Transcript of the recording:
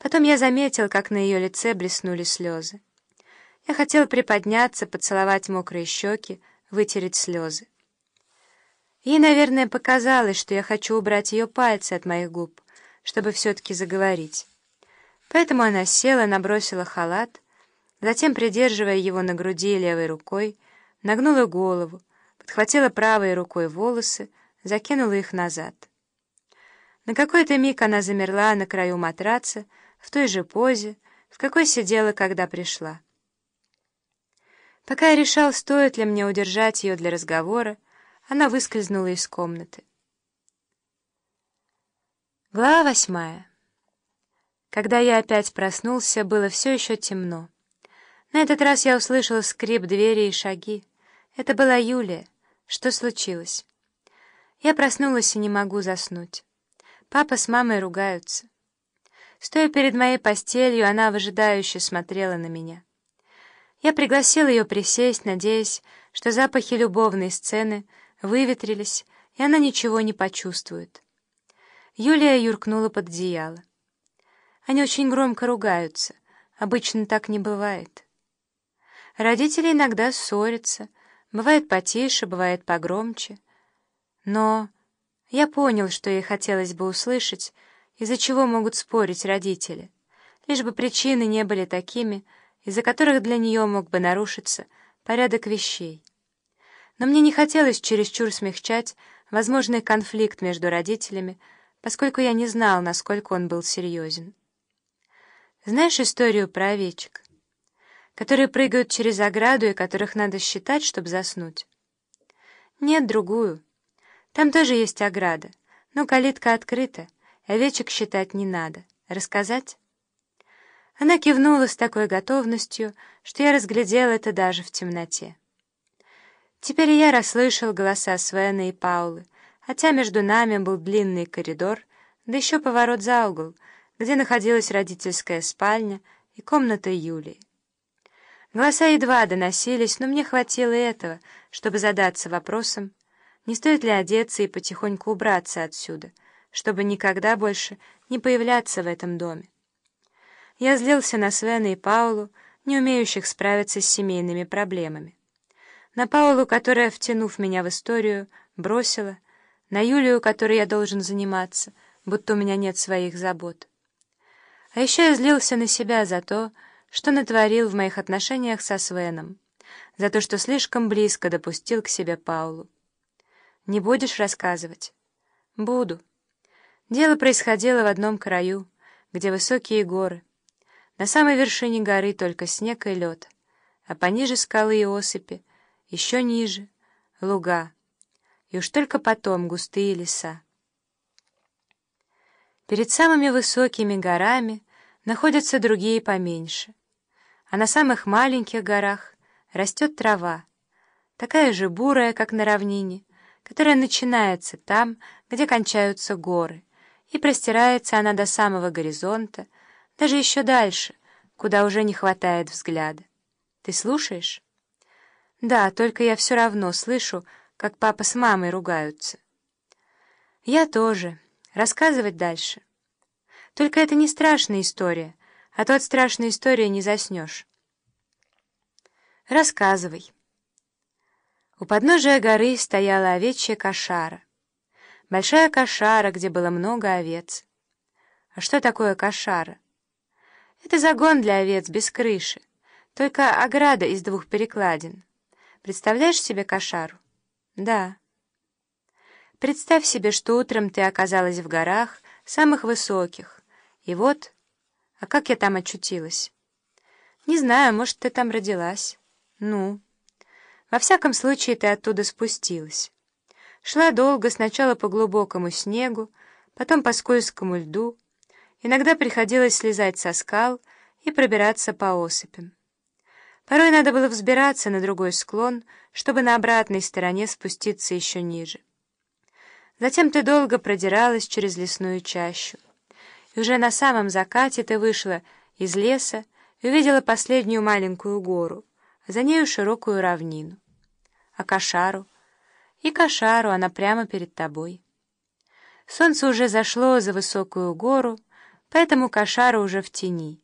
Потом я заметил, как на ее лице блеснули слезы. Я хотел приподняться, поцеловать мокрые щеки, вытереть слезы. Ей, наверное, показалось, что я хочу убрать ее пальцы от моих губ, чтобы все-таки заговорить. Поэтому она села, набросила халат, затем, придерживая его на груди левой рукой, нагнула голову, подхватила правой рукой волосы, закинула их назад. На какой-то миг она замерла на краю матраца, в той же позе, в какой сидела, когда пришла. Пока я решал, стоит ли мне удержать ее для разговора, она выскользнула из комнаты. Глава восьмая. Когда я опять проснулся, было все еще темно. На этот раз я услышал скрип двери и шаги. Это была Юлия. Что случилось? Я проснулась и не могу заснуть. Папа с мамой ругаются. Стоя перед моей постелью, она выжидающе смотрела на меня. Я пригласил ее присесть, надеясь, что запахи любовной сцены выветрились, и она ничего не почувствует. Юлия юркнула под одеяло. Они очень громко ругаются. Обычно так не бывает. Родители иногда ссорятся. Бывает потише, бывает погромче. Но я понял, что ей хотелось бы услышать, из-за чего могут спорить родители, лишь бы причины не были такими, из-за которых для нее мог бы нарушиться порядок вещей. Но мне не хотелось чересчур смягчать возможный конфликт между родителями, поскольку я не знал, насколько он был серьезен. Знаешь историю про овечек, которые прыгают через ограду и которых надо считать, чтобы заснуть? Нет, другую. Там тоже есть ограда, но калитка открыта, Овечек считать не надо. Рассказать?» Она кивнула с такой готовностью, что я разглядел это даже в темноте. Теперь я расслышал голоса Свена и Паулы, хотя между нами был длинный коридор, да еще поворот за угол, где находилась родительская спальня и комната Юлии. Голоса едва доносились, но мне хватило этого, чтобы задаться вопросом, не стоит ли одеться и потихоньку убраться отсюда — чтобы никогда больше не появляться в этом доме. Я злился на Свена и Паулу, не умеющих справиться с семейными проблемами. На Паулу, которая, втянув меня в историю, бросила, на Юлию, которой я должен заниматься, будто у меня нет своих забот. А еще я злился на себя за то, что натворил в моих отношениях со Свеном, за то, что слишком близко допустил к себе Паулу. «Не будешь рассказывать?» «Буду». Дело происходило в одном краю, где высокие горы. На самой вершине горы только снег и лед, а пониже скалы и осыпи, еще ниже — луга, и уж только потом густые леса. Перед самыми высокими горами находятся другие поменьше, а на самых маленьких горах растет трава, такая же бурая, как на равнине, которая начинается там, где кончаются горы и простирается она до самого горизонта, даже еще дальше, куда уже не хватает взгляда. Ты слушаешь? Да, только я все равно слышу, как папа с мамой ругаются. Я тоже. Рассказывать дальше. Только это не страшная история, а то от страшной истории не заснешь. Рассказывай. У подножия горы стояла овечья кошара. Большая кошара, где было много овец. А что такое кошара? Это загон для овец без крыши, только ограда из двух перекладин. Представляешь себе кошару? Да. Представь себе, что утром ты оказалась в горах, самых высоких. И вот... А как я там очутилась? Не знаю, может, ты там родилась. Ну? Во всяком случае, ты оттуда спустилась. Шла долго, сначала по глубокому снегу, потом по скользкому льду. Иногда приходилось слезать со скал и пробираться по осыпям. Порой надо было взбираться на другой склон, чтобы на обратной стороне спуститься еще ниже. Затем ты долго продиралась через лесную чащу. И уже на самом закате ты вышла из леса и увидела последнюю маленькую гору, а за нею широкую равнину. А кошару — и кошару, она прямо перед тобой. Солнце уже зашло за высокую гору, поэтому кошара уже в тени.